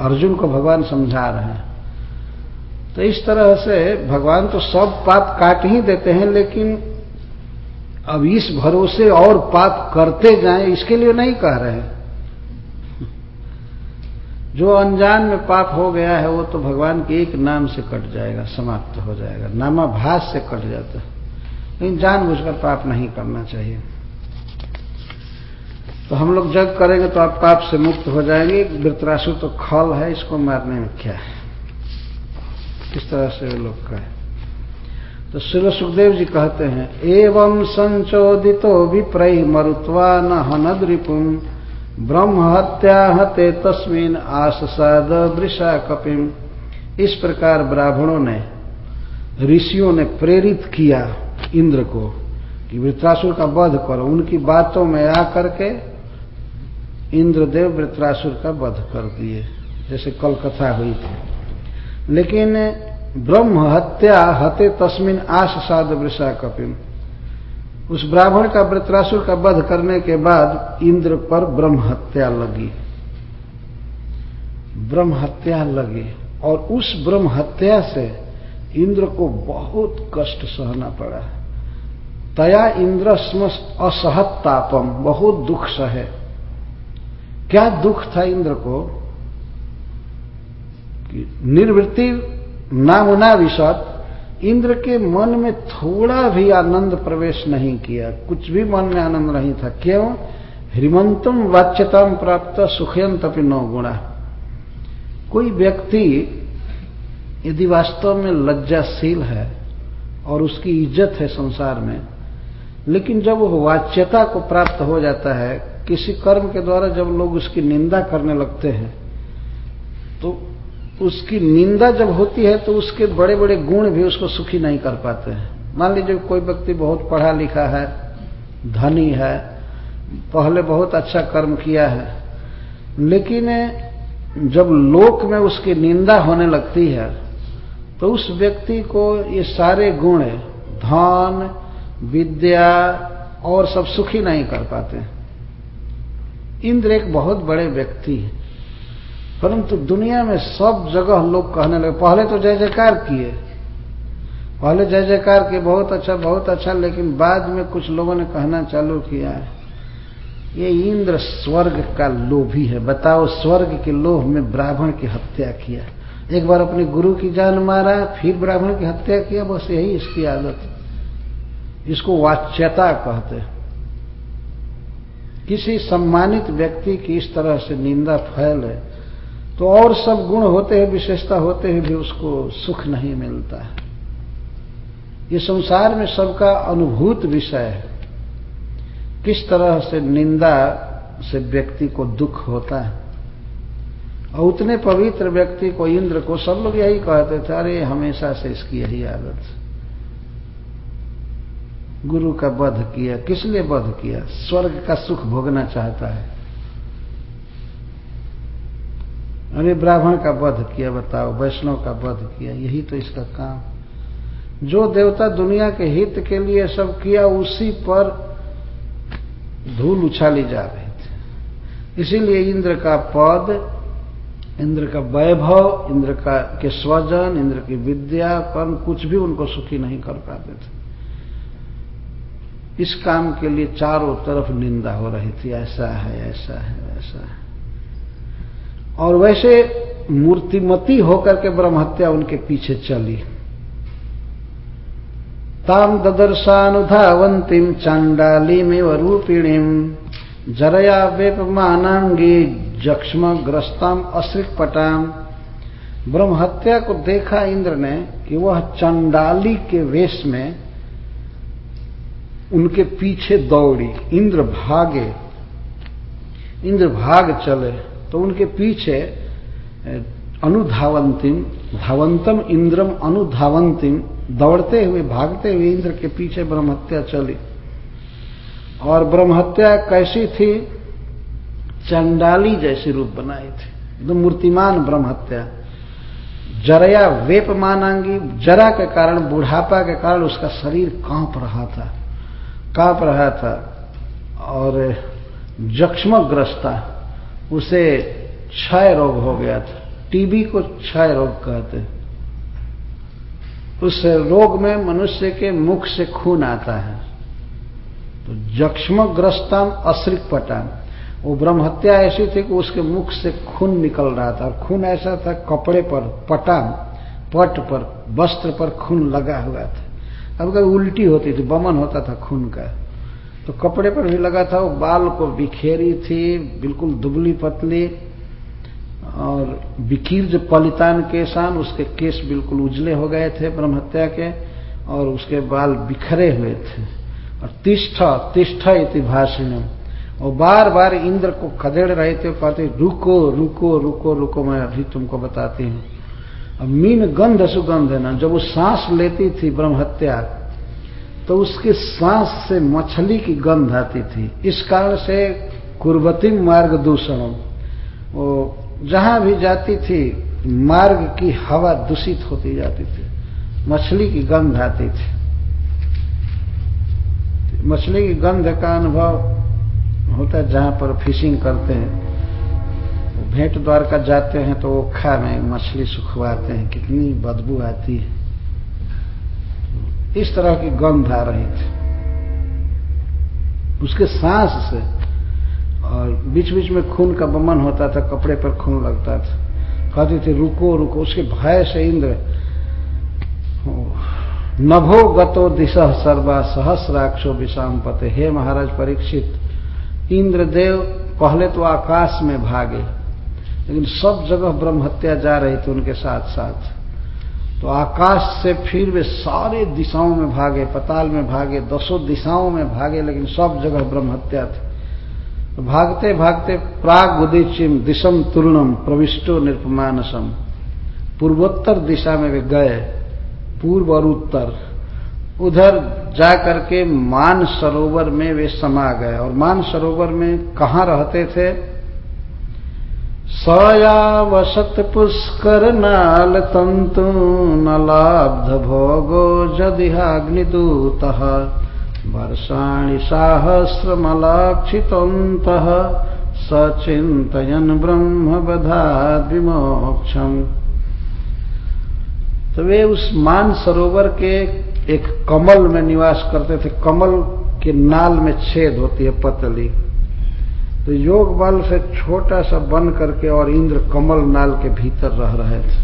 अर्जुन को भगवान समझा रहे हैं। तो इस तरह से भगवान तो सब पाप काट ही देते हैं, लेकिन अब इस भरोसे और पाप करते जाएँ, इसके लिए नहीं कह रहे हैं। जो अनजान में पाप हो गया है, वो तो भगवान के एक नाम से कट जाएगा, समाप्त हो जाएगा, नामाभास से कट जाता है। लेकिन जानबूझकर पाप नहीं करना चाहिए। तो हम लोग जग करेंगे तो आप पाप से मुक्त हो जाएँगे। वृतरासु तो खल है, इसको मारने में क्या है? किस तरह से वे लोग कहे? तो शिव सुखदेव जी कहते हैं, एवं संचोदितो विप्रय मरुत्वा न हनद रिपुम ब्रह्म हत्या हते तस्मिन आससाद वृषा कपिम इस प्रकार ब्राह्मणों ने, ऋषियों ने प्रेरित किया इंद्र को कि वृत्रासुर का वध करो। उनकी बातों में आकर के इंद्रदेव वृत्रासुर का वध कर दिए, जैसे कल कथा हुई थी। लेकिन ब्रह्म हत्या हते तस्मिन आस साध वृषा कपिम। उस ब्राह्मण का वृत्रासुर का वध करने के बाद इंद्र पर ब्रह्म हत्या लगी। ब्रह्म हत्या लगी और उस ब्रह्म हत्या से इंद्र को बहुत कष्ट सहना पड़ा। तया इंद्र असहत तापम बहुत दुख सहे। क्या दुख था इंद्र को? कि निर्वृत्ति नामुना विशद इंद्र के मन में थोड़ा भी आनंद प्रवेश नहीं किया। कुछ भी मन में आनंद नहीं था। क्यों? ह्रीमंतम वाच्यतम प्राप्त सुखयंत अपनी नौ गुणा। कोई व्यक्ति यदि वास्तव में लज्जाशील है और उसकी इज़्ज़त है संसार में, लेकिन जब वो वाच्यता को प्राप्त हो जाता है किसी कर्म के द्वारा जब लोग उसकी निंदा करने लगते हैं तो उसकी निंदा जब होती है तो उसके बड़े बड़े गुण भी उसको सुखी नहीं कर पाते हैं। मान लीजिए कोई व्यक्ति बहुत पढ़ा लिखा है, धनी है, पहले बहुत अच्छा कर्म किया है, लेकिन जब लोक में उसकी निंदा होने लगती है तो उस व्यक्ति को ये सारे गुण, धन, विद्या और सब सुखी नहीं कर पाते इंद्र एक बहुत बड़े व्यक्ति है। परंतु दुनिया में सब जगह लोग कहने लगे, पहले तो जय जयकार किए। पहले जय जयकार किए, बहुत अच्छा बहुत अच्छा लेकिन बाद में कुछ लोगों ने कहना चालू किया है ये इंद्र स्वर्ग का लोभी है। बताओ, स्वर्ग के लोभ में ब्राह्मण की हत्या किया। एक बार अपने गुरु की जान मारा, फिर ब्राह्मण की हत्या किया, बस यही इसकी आदत इसको वाच्यता कहते किसी सम्मानित व्यक्ति की इस तरह से निंदा फैले तो और सब गुण होते हैं, विशेषता होते हैं, भी उसको सुख नहीं मिलता है। ये संसार में सबका अनुभूत विषय है। किस तरह से निंदा से व्यक्ति को दुख होता है। और उतने पवित्र व्यक्ति को, इंद्र को, सब लोग यही कहते थे, अरे, हमेशा से इसकी यही आदत गुरु का वध किया किस लिए वध किया? स्वर्ग का सुख भोगना चाहता है। अरे ब्राह्मण का वध किया, बताओ, वैष्णव का वध किया, यही तो इसका काम। जो देवता दुनिया के हित के लिए सब किया, उसी पर धूल उछाली जा रही थी। इसीलिए इंद्र का पद, इंद्र का वैभव, इंद्र का के स्वजन, इंद्र की विद्या, कर्म कुछ भी उनको सुखी नहीं कर पाते थे। इस काम के लिए चारों तरफ़ निंदा हो रही थी, ऐसा है ऐसा है ऐसा है। और वैसे मूर्तिमती होकर के ब्रह्म हत्या उनके पीछे चली। ताम ददर्शानुधावंतिम चांडालीमेव रूपिणीम जरया वेपमानांगी जक्ष्म ग्रस्ताम अश्रिक पटाम ब्रह्म हत्या को देखा इंद्र ने कि वह चंडाली के वेश में उनके पीछे दौड़ी, इंद्र भागे। इंद्र भाग चले तो उनके पीछे अनुधावंतिम, धावंतम इंद्रम अनुधावंतिम, दौड़ते हुए, भागते हुए इंद्र के पीछे ब्रह्महत्या चली। और ब्रह्महत्या कैसी थी? चंडाली जैसी रूप बनाई थी। एकदम मूर्तिमान ब्रह्महत्या जरया वेप मानांगी, जरा के कारण, बुढ़ापा के कारण उसका शरीर काँप रहा था। काँप रहा था और जक्ष्मग्रस्ता उसे क्षय रोग हो गया था। टीबी को क्षय रोग कहते हैं। उस रोग में मनुष्य के मुख से खून आता है। तो जक्ष्मग्रस्तान अश्रिक पटान। वो ब्रह्महत्या ऐसी थी कि उसके मुख से खून निकल रहा था। और खून ऐसा था, कपड़े पर, पटान, पट पर, वस्त्र पर खून लगा हुआ था। अब कभी उल्टी होती थी, बमन होता था खून का। तो कपड़े पर भी लगा था, वो बाल को बिखेरी थी, बिल्कुल दुबली पतली, और बिकीर जो पलितान केसान, उसके केस बिल्कुल उजले हो गए थे ब्रह्महत्या के, और उसके बाल बिखरे हुए थे। और तिष्ठ तिष्ठ इति भाषण और बार बार इंद्र को खदेड़ रहे थे, कहते, रुको रुको रुको रुको, मैं अभी तुमको बताती हूँ। मीन गंध सुगंध है ना, जब वो सांस लेती थी ब्रह्महत्या तो उसके सांस से मछली की गंध आती थी। इस कारण से कुर्बती मार्ग दूषण। वो जहाँ भी जाती थी, मार्ग की हवा दूषित होती जाती थी। मछली की गंध आती थी। मछली की गंध का अनुभव होता है जहाँ पर फिशिंग करते हैं। भेंट द्वारका जाते हैं तो ओखा में मछली सुखवाते हैं, कितनी बदबू आती है। इस तरह की गंध आ रही थी। उसके सांस से और बीच बीच में खून का बमन होता था, कपड़े पर खून लगता था। कहती थी, रुको रुको। उसके भय से इंद्र, नभो गतो दिशा सर्वा सहस्राक्षो विषाम पते। हे महाराज, परीक्षित, इंद्रदेव पहले तो आकाश में भागे। लेकिन सब जगह ब्रह्म हत्या जा रही थी उनके साथ साथ। तो आकाश से फिर वे सारे दिशाओं में भागे, पताल में भागे, दसों दिशाओं में भागे, लेकिन सब जगह ब्रह्म हत्या थी। तो भागते भागते प्राग उदिचिम दिशम तुर्णम प्रविष्टो निरपमानसम पूर्वोत्तर दिशा में वे गए, पूर्व और उत्तर। उधर जा करके मान सरोवर में वे समा गए। और मान सरोवर में कहा रहते थे? सयावसत पुष्कर नाल तंतु नलाब्ध भोगो जदिहाग्निदूत वर्षाणि सचिंतन ब्रह्म बधाद विमोक्षम। तो वे उस मान सरोवर के एक कमल में निवास करते थे। कमल के नाल में छेद होती है पतली। तो योग बल से छोटा सा बन करके और इंद्र कमल नाल के भीतर रह रहे थे।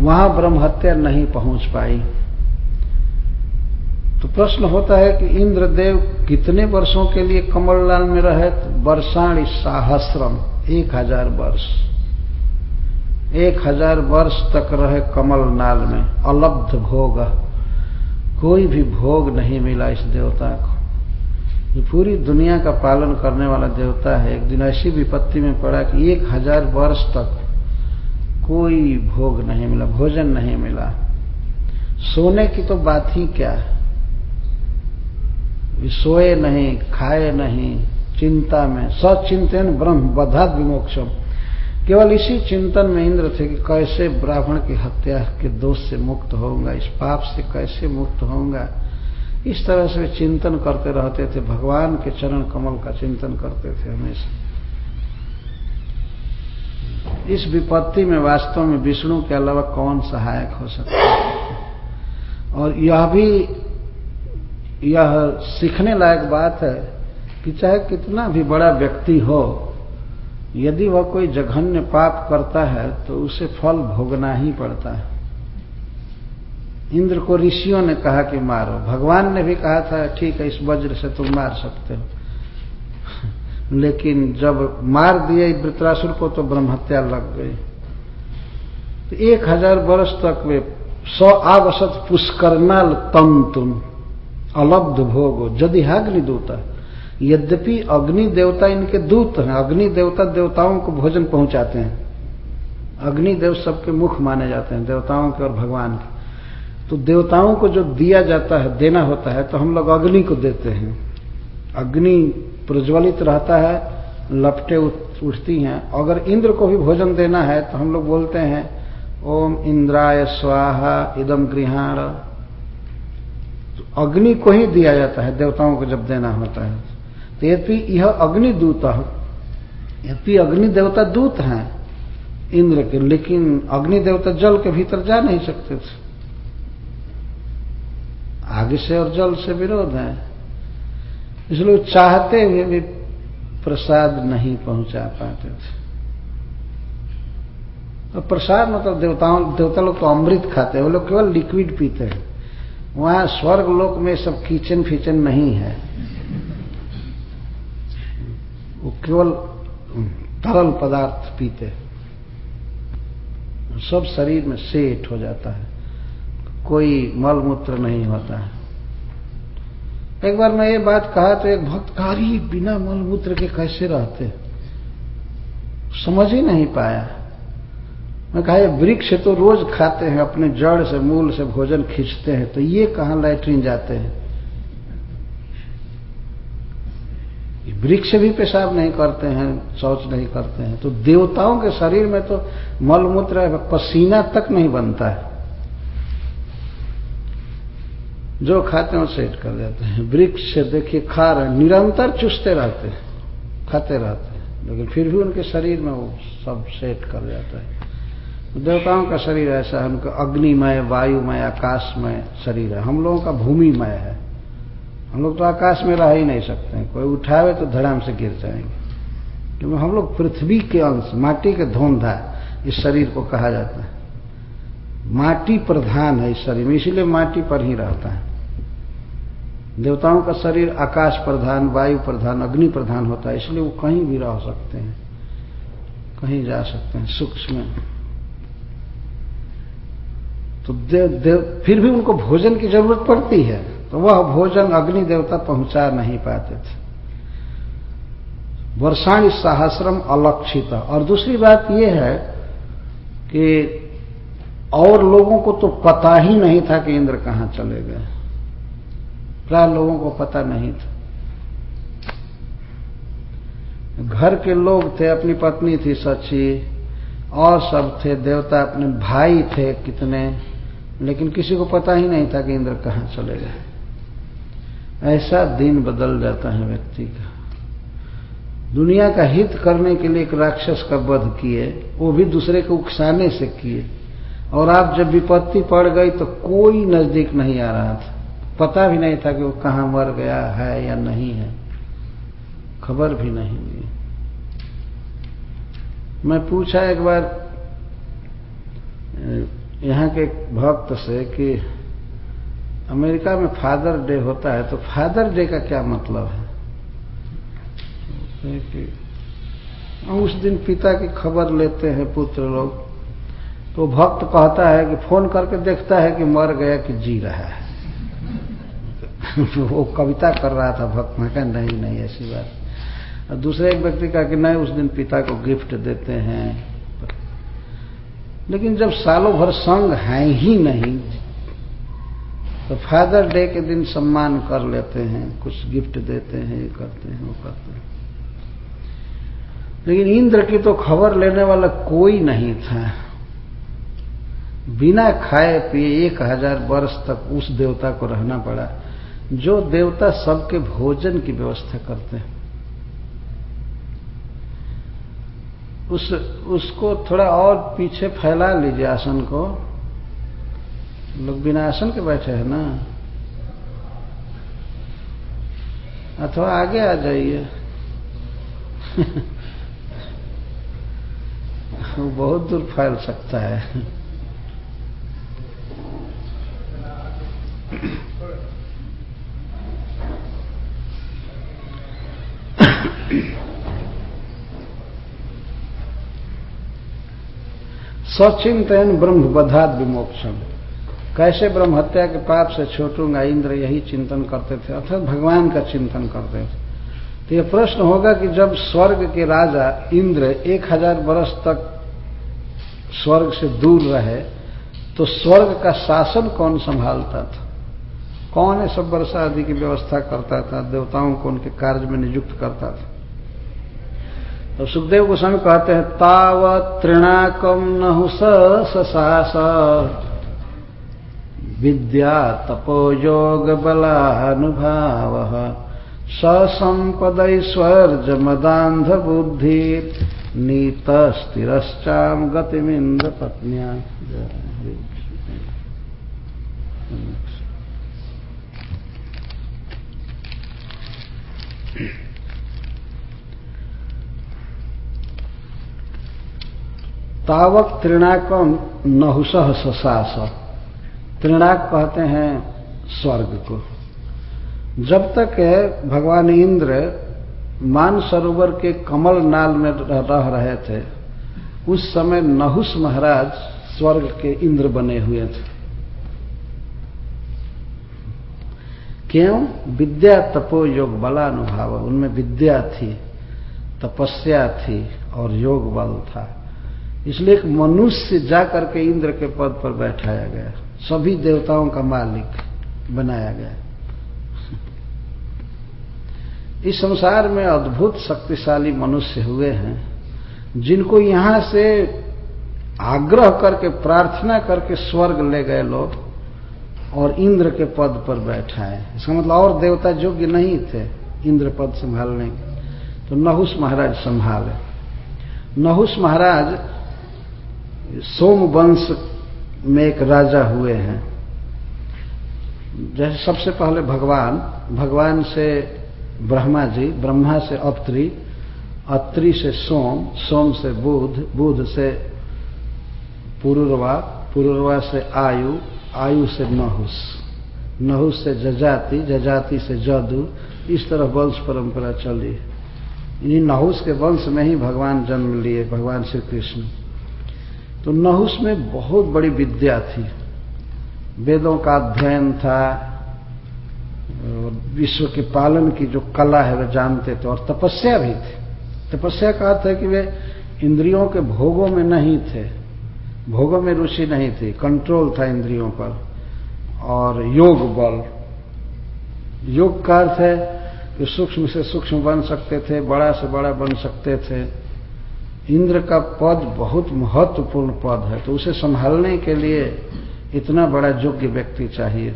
वहाँ ब्रह्म हत्या नहीं पहुँच पाई। तो प्रश्न होता है कि इंद्रदेव कितने वर्षों के लिए कमल नाल में रहे? वर्षाणी साहस्रम, एक हज़ार वर्ष। एक हज़ार वर्ष तक रहे कमल नाल में, अलब्ध भोग। कोई भी भोग नहीं मिला इस देवता को। ये पूरी दुनिया का पालन करने वाला देवता है। एक दिन ऐसी विपत्ति में पड़ा कि एक हज़ार वर्ष तक कोई भोग नहीं मिला, भोजन नहीं मिला। सोने की तो बात ही क्या? सोए नहीं, खाए नहीं, चिंता में, सचिंतन ब्रह्म बधात विमोक्षम। केवल इसी चिंतन में इंद्र थे कि कैसे ब्राह्मण की हत्या के दोष से मुक्त होऊँगा, इस पाप से कैसे मुक्त होऊँगा। इस तरह से चिंतन करते रहते थे, भगवान के चरण कमल का चिंतन करते थे हमेशा। इस विपत्ति में वास्तव में विष्णु के अलावा कौन सहायक हो सकता है? और यह भी, यह सीखने लायक बात है कि चाहे कितना भी बड़ा व्यक्ति हो, यदि वह कोई जघन्य पाप करता है तो उसे फल भोगना ही पड़ता है। इंद्र को ऋषियों ने कहा कि मारो। भगवान ने भी कहा था, ठीक है, इस वज्र से तुम मार सकते हो। लेकिन जब मार दिए वृत्रासुर को तो ब्रह्महत्या लग गई। तो एक हज़ार वर्ष तक वे सौ आवसत पुष्करनाल तंतुम अलब्ध भोगो। अग्नि दूता, यद्यपि अग्नि देवता इनके दूत हैं, अग्नि देवता देवताओं को भोजन पहुंचाते हैं। अग्नि देव सबके मुख माने जाते हैं, देवताओं के और भगवान के। तो देवताओं को जो दिया जाता है, देना होता है तो हम लोग अग्नि को देते हैं। अग्नि प्रज्वलित रहता है, लपटे उठती हैं। अगर इंद्र को भी भोजन देना है तो हम लोग बोलते हैं, ओम इंद्राय स्वाहा इदम गृहाण। तो अग्नि को ही दिया जाता है, देवताओं को जब देना होता है। तो यदि यह अग्नि दूत यदि अग्नि देवता दूत हैं, इंद्र के। लेकिन अग्नि देवता जल के भीतर जा नहीं सकते थे। आगे से और जल से विरोध है। इसलिए चाहते हुए भी प्रसाद नहीं पहुँचा पाते थे। और प्रसाद मतलब देवताओं, देवता लोग तो अमृत खाते हैं, वो लोग केवल लिक्विड पीते हैं। वहाँ स्वर्ग लोक में सब किचन फिचन नहीं है। वो केवल तरल पदार्थ पीते हैं। सब शरीर में सेठ हो जाता है। कोई मल मूत्र नहीं होता है। एक बार मैं ये बात कहा तो एक भक्तकारी बिना मल मूत्र के कैसे रहते? समझ ही नहीं पाया। मैं कहा, ये वृक्ष तो रोज खाते हैं, अपने जड़ से, मूल से भोजन खींचते हैं तो ये कहाँ लैट्रिन जाते हैं? वृक्ष भी पेशाब नहीं करते हैं, शौच नहीं करते हैं। तो देवताओं के शरीर में तो मलमूत्र पसीना तक नहीं बनता है। जो खाते हैं सेट कर देते हैं। वृक्ष से देखिए खा रहे निरंतर चुसते रहते हैं, खाते रहते हैं। लेकिन फिर भी उनके शरीर में वो सब सेट कर जाता है। देवताओं का शरीर ऐसा है, उनका अग्निमय, वायुमय, आकाशमय शरीर है। हम लोगों का भूमिमय है। हम लोग तो आकाश में रह ही नहीं सकते हैं। कोई उठावे तो धड़ाम से गिर जाएँगे। क्योंकि हम लोग पृथ्वी के अंश, माटी के धोंधा इस शरीर को कहा जाता है। माटी प्रधान है इस शरीर में, इसीलिए माटी पर ही रहता है। देवताओं का शरीर आकाश प्रधान, वायु प्रधान, अग्नि प्रधान होता है, इसलिए वो कहीं भी रह सकते हैं, कहीं जा सकते हैं, सूक्ष्म तो देव देव, फिर भी उनको भोजन की ज़रूरत पड़ती है तो वह भोजन अग्नि देवता पहुँचा नहीं पाते थे। वर्षाणी सहस्रम अलक्षित। और दूसरी बात यह है कि और लोगों को तो पता ही नहीं था कि इंद्र कहाँ चले गए। प्राय लोगों को पता नहीं था। घर के लोग थे, अपनी पत्नी थी सची और सब थे देवता, अपने भाई थे कितने, लेकिन किसी को पता ही नहीं था कि इंद्र कहाँ चले गए। ऐसा दिन बदल जाता है व्यक्ति का। दुनिया का हित करने के लिए एक राक्षस का वध किए, वो भी दूसरे को उकसाने से किए, और आप जब विपत्ति पड़ गई तो कोई नज़दीक नहीं आ रहा था। पता भी नहीं था कि वो कहाँ मर गया है या नहीं है। खबर भी नहीं दी मैं पूछा एक बार, यहाँ के भक्त से कि अमेरिका में फादर डे होता है तो फादर डे का क्या मतलब है? कि उस दिन पिता की खबर लेते हैं पुत्र लोग। तो भक्त कहता है कि फ़ोन करके देखता है कि मर गया कि जी रहा है। वो कविता कर रहा था भक्त। मैं कहा, नहीं नहीं, ऐसी बात। और दूसरे एक व्यक्ति का कि नहीं उस दिन पिता को गिफ्ट देते हैं। लेकिन जब सालों भर संग है ही नहीं तो फादर डे के दिन सम्मान कर लेते हैं, कुछ गिफ्ट देते हैं, ये करते हैं, वो करते हैं। लेकिन इंद्र की तो खबर लेने वाला कोई नहीं था। बिना खाए पिए एक हज़ार वर्ष तक उस देवता को रहना पड़ा। जो देवता सबके भोजन की व्यवस्था करते हैं। उस, उसको थोड़ा और पीछे फैला लीजिए आसन को। लोग बिना आसन के बैठे हैं ना। अथवा आगे आ जाइए। वो बहुत दूर फैल सकता है। सचिंतन ब्रह्म बधात विमोक्षण कैसे ब्रह्म हत्या के पाप से छोटूँगा इंद्र यही चिंतन करते थे, अर्थात भगवान का चिंतन करते थे। तो यह प्रश्न होगा कि जब स्वर्ग के राजा इंद्र एक हज़ार वर्ष तक स्वर्ग से दूर रहे तो स्वर्ग का शासन कौन संभालता था? कौन है सब वर्षा आदि की व्यवस्था करता था, देवताओं को उनके कार्य में नियुक्त करता था? तो सुखदेव गोस्वामी कहते हैं ताव तृणाकम नहुस ससास। विद्या तपोयोग बलानुभाव मदांध बुद्धि नीतस्थिरश्चाम गतिमिंद्र पत्निया तावक त्रिणाक नहुस ससास। त्रिणाक कहते हैं स्वर्ग को। जब तक भगवान इंद्र मान सरोवर के कमल नाल में रह रहे थे, उस समय नहुस महाराज स्वर्ग के इंद्र बने हुए थे। क्यों? विद्या तपो योग बलानुभाव। उनमें विद्या थी, तपस्या थी और योग बल था। इसलिए एक मनुष्य जाकर के इंद्र के पद पर बैठाया गया। सभी देवताओं का मालिक बनाया गया। इस संसार में अद्भुत शक्तिशाली मनुष्य हुए हैं, जिनको यहाँ से आग्रह करके, प्रार्थना करके स्वर्ग ले गए लोग और इंद्र के पद पर बैठाए इसका मतलब और देवता योग्य नहीं थे इंद्र पद संभालने के। तो नहुस महाराज संभाले। नहुस महाराज सोम वंश में एक राजा हुए हैं। जैसे सबसे पहले भगवान भगवान से ब्रह्मा जी, ब्रह्मा से अत्री अत्रि से सोम सोम से बुध बुध से पुरुरवा पुरुरवा से आयु आयु से नहुस नहुस से जजाति जजाति से जदु, इस तरह वंश परंपरा चली इन्हीं नहुस के वंश में ही भगवान जन्म लिए, भगवान श्री कृष्ण। तो नहुस में बहुत बड़ी विद्या थी। वेदों का अध्ययन था विश्व के पालन की जो कला है, वे जानते थे, और तपस्या भी थी। तपस्या का अर्थ है कि वे इंद्रियों के भोगों में नहीं थे, भोगों में रुचि नहीं थी कंट्रोल था इंद्रियों पर, और योग बल। योग का अर्थ है कि सूक्ष्म से सूक्ष्म बन सकते थे, बड़ा से बड़ा बन सकते थे इंद्र का पद बहुत महत्वपूर्ण पद है तो उसे संभालने के लिए इतना बड़ा योग्य व्यक्ति चाहिए।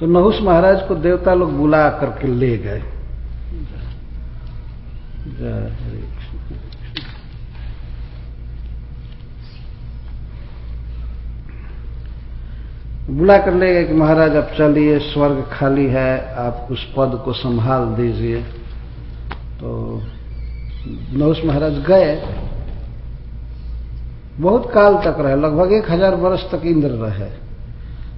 तो नहुस महाराज को देवता लोग बुला करके ले गए। बुला कर ले गए कि महाराज अब चलिए, स्वर्ग खाली है, आप उस पद को संभाल दीजिए। तो नहुस महाराज गए, बहुत काल तक रहे, लगभग एक हज़ार वर्ष तक इंद्र रहे।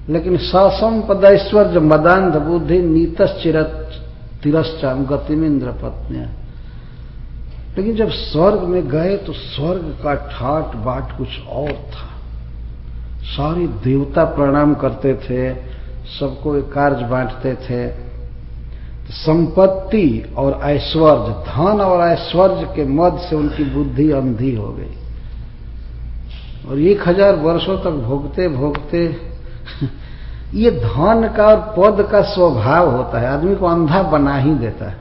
लेकिन ससंपद ऐश्वर्य मदांध बुद्धि नीतस चिरत तिरश्चाम गतिमिंद्र पत्निया। लेकिन जब स्वर्ग में गए तो स्वर्ग का ठाट बाट कुछ और था। सारे देवता प्रणाम करते थे, सबको एक कार्य बांटते थे। संपत्ति और ऐश्वर्य, धन और ऐश्वर्य के मद से उनकी बुद्धि अंधी हो गई। और एक हज़ार वर्षों तक भोगते भोगते ये धन का और पद का स्वभाव होता है, आदमी को अंधा बना ही देता है।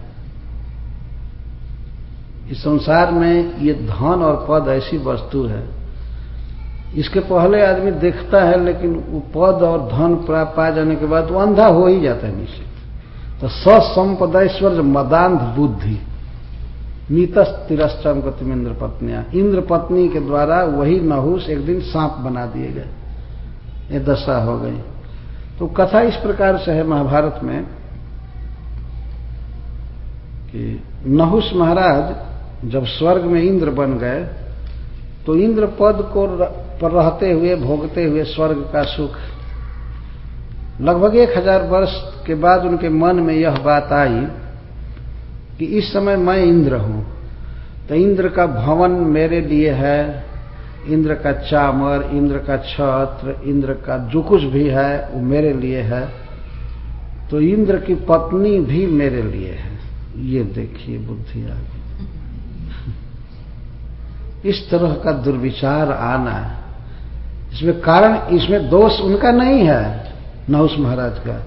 इस संसार में ये धन और पद ऐसी वस्तु है। इसके पहले आदमी देखता है, लेकिन वो पद और धन प्राप्त पा जाने के बाद वो अंधा हो ही जाता है निश्चित तो ससंपदैश्वर्य मदांध बुद्धि नीतस तिरस्चम गतिम इंद्र पत्निया इंद्र पत्नी के द्वारा वही नहुस एक दिन सांप बना दिए गए। ये दशा हो गई। तो कथा इस प्रकार से है महाभारत में कि नहुस महाराज जब स्वर्ग में इंद्र बन गए तो इंद्र पद को पर रहते हुए, भोगते हुए स्वर्ग का सुख लगभग एक हज़ार वर्ष के बाद उनके मन में यह बात आई कि इस समय मैं इंद्र हूँ। तो इंद्र का भवन मेरे लिए है, इंद्र का चामर, इंद्र का छत्र, इंद्र का जो कुछ भी है, वो मेरे लिए है। तो इंद्र की पत्नी भी मेरे लिए है। ये देखिए बुद्धि आ गई इस तरह का दुर्विचार आना, इसमें कारण, इसमें दोष उनका नहीं है। नौस महाराज का,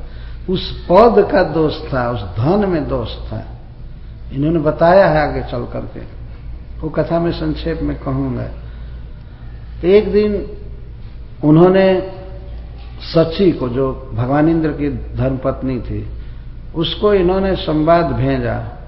उस पद का दोष था, उस धन में दोष था। इन्होंने बताया है आगे चल करके। वो कथा में संक्षेप में कहूँगा एक दिन उन्होंने सची को, जो भगवान इंद्र की धर्मपत्नी थी, उसको इन्होंने संवाद भेजा।